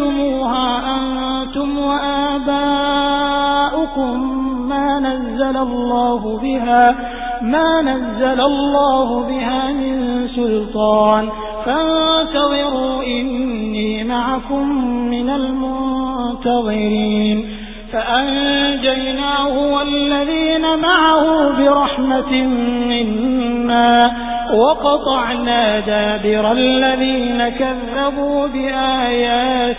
سميتموها أنتم وآباؤكم ما نزل الله بها ما نزل الله بها من سلطان. فانتظروا إني معكم من المنتظرين. فأنجيناه والذين معه برحمة منا وقطعنا دابر الذين كذبوا